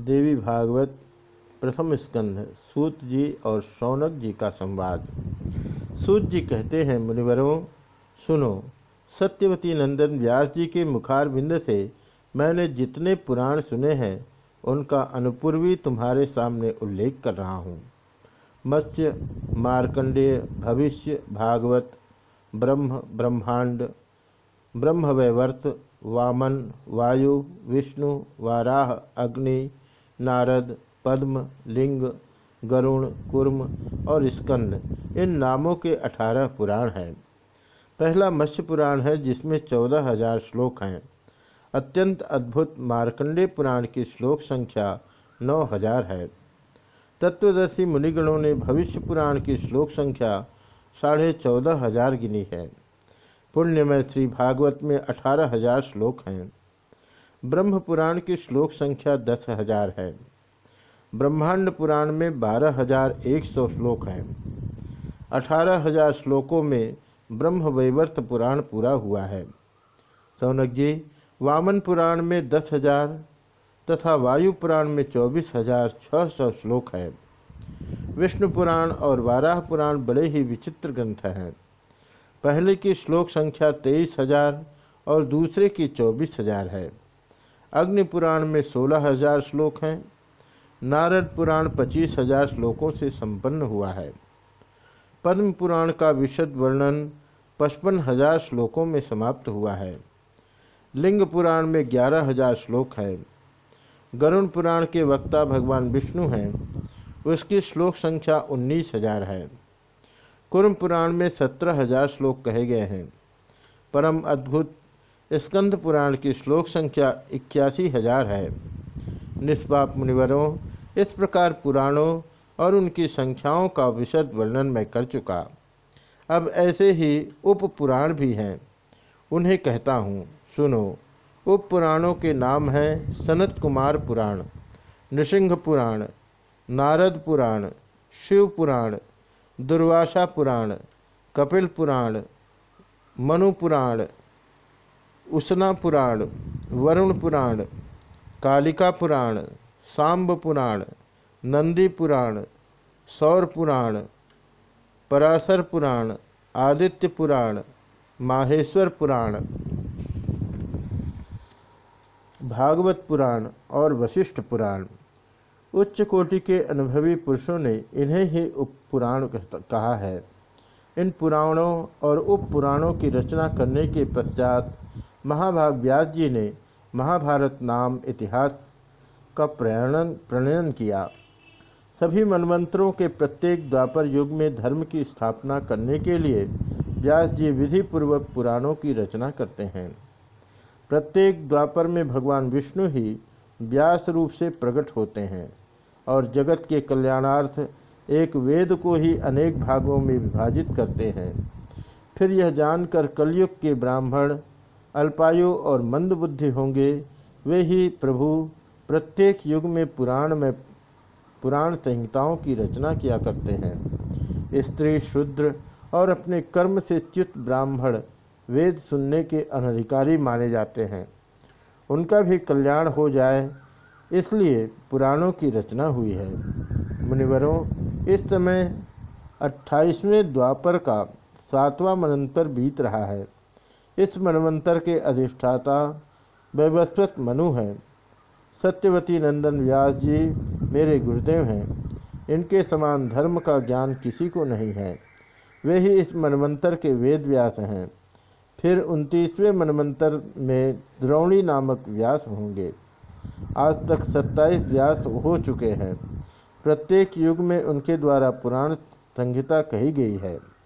देवी भागवत प्रथम स्कंध, सूत जी और शौनक जी का संवाद। सूत जी कहते हैं, मुनिवरों, सुनो, सत्यवती नंदन व्यास जी के मुखार बिंद से मैंने जितने पुराण सुने हैं, उनका अनुपूर्वी तुम्हारे सामने उल्लेख कर रहा हूँ। मत्स्य, मार्कंडेय, भविष्य, भागवत, ब्रह्म, ब्रह्मांड, ब्रह्मवैवर्त, वामन, वायु, विष्णु, वाराह, अग्नि नारद, पद्म, लिंग, गरुण, कुर्म और स्कंद। इन नामों के अठारह पुराण हैं। पहला मत्स्य पुराण है जिसमें चौदह हज़ार श्लोक हैं। अत्यंत अद्भुत मार्कंडे पुराण की श्लोक संख्या नौ हज़ार है। तत्वदर्शी मुनिगणों ने भविष्य पुराण की श्लोक संख्या साढ़े चौदह हज़ार गिनी है। पुण्यमय श्री भागवत में अठारह हज़ार श्लोक हैं। ब्रह्म पुराण की श्लोक संख्या दस हज़ार है। ब्रह्मांड पुराण में बारह हज़ार एक सौ श्लोक हैं। अठारह हज़ार श्लोकों में ब्रह्म वैवर्त पुराण पूरा हुआ है। सौनक जी, वामन पुराण में दस हज़ार तथा वायु पुराण में चौबीस हज़ार छः सौ श्लोक है। विष्णु पुराण और वाराह पुराण बड़े ही विचित्र ग्रंथ हैं। पहले की श्लोक संख्या तेईस हज़ार और दूसरे की चौबीस हज़ार है। अग्नि पुराण में सोलह हज़ार श्लोक हैं। नारद पुराण पच्चीस हज़ार श्लोकों से संपन्न हुआ है। पद्म पुराण का विशद वर्णन पचपन हज़ार श्लोकों में समाप्त हुआ है। लिंग पुराण में ग्यारह हज़ार श्लोक है। गरुण पुराण के वक्ता भगवान विष्णु हैं। उसकी श्लोक संख्या उन्नीस हज़ार है। कुर्म पुराण में सत्रह हज़ार श्लोक कहे गए हैं। परम अद्भुत स्कंद पुराण की श्लोक संख्या इक्यासी हज़ार है। निष्पाप मुनिवरों, इस प्रकार पुराणों और उनकी संख्याओं का विशद वर्णन मैं कर चुका। अब ऐसे ही उप पुराण भी हैं। उन्हें कहता हूँ, सुनो, उप पुराणों के नाम हैं सनत कुमार पुराण, नृसिंह पुराण, नारद पुराण, शिव पुराण, दुर्वासा पुराण, कपिल पुराण, मनु पुराण उष्णा पुराण, वरुण पुराण, कालिका पुराण, सांब पुराण, नंदी पुराण, सौर पुराण, पराशर पुराण, आदित्य पुराण, माहेश्वर पुराण, भागवत पुराण और वशिष्ठ पुराण। उच्च कोटि के अनुभवी पुरुषों ने इन्हें ही उप पुराण कहा है। इन पुराणों और उप पुराणों की रचना करने के पश्चात महाभाग व्यास जी ने महाभारत नाम इतिहास का प्रणयन प्रणयन किया। सभी मनमंत्रों के प्रत्येक द्वापर युग में धर्म की स्थापना करने के लिए व्यास जी विधि पूर्वक पुराणों की रचना करते हैं। प्रत्येक द्वापर में भगवान विष्णु ही व्यास रूप से प्रकट होते हैं और जगत के कल्याणार्थ एक वेद को ही अनेक भागों में विभाजित करते हैं। फिर यह जानकर कलयुग के ब्राह्मण अल्पायु और मंदबुद्धि होंगे, वे ही प्रभु, प्रत्येक युग में पुराण में, पुराण संहिताओं की रचना किया करते हैं। स्त्री शुद्र और अपने कर्म से च्युत ब्राह्मण वेद सुनने के अनधिकारी माने जाते हैं। उनका भी कल्याण हो जाए, इसलिए पुराणों की रचना हुई है। मुनिवरों, इस समय अट्ठाईसवें द्वापर का सातवां मनंतर बीत रहा है। इस मनवंतर के अधिष्ठाता वैवस्वत मनु हैं। सत्यवती नंदन व्यास जी मेरे गुरुदेव हैं। इनके समान धर्म का ज्ञान किसी को नहीं है। वे ही इस मनवंतर के वेद व्यास हैं। फिर उनतीसवें मनवंतर में द्रोणी नामक व्यास होंगे। आज तक सत्ताईस व्यास हो चुके हैं। प्रत्येक युग में उनके द्वारा पुराण संहिता कही गई है।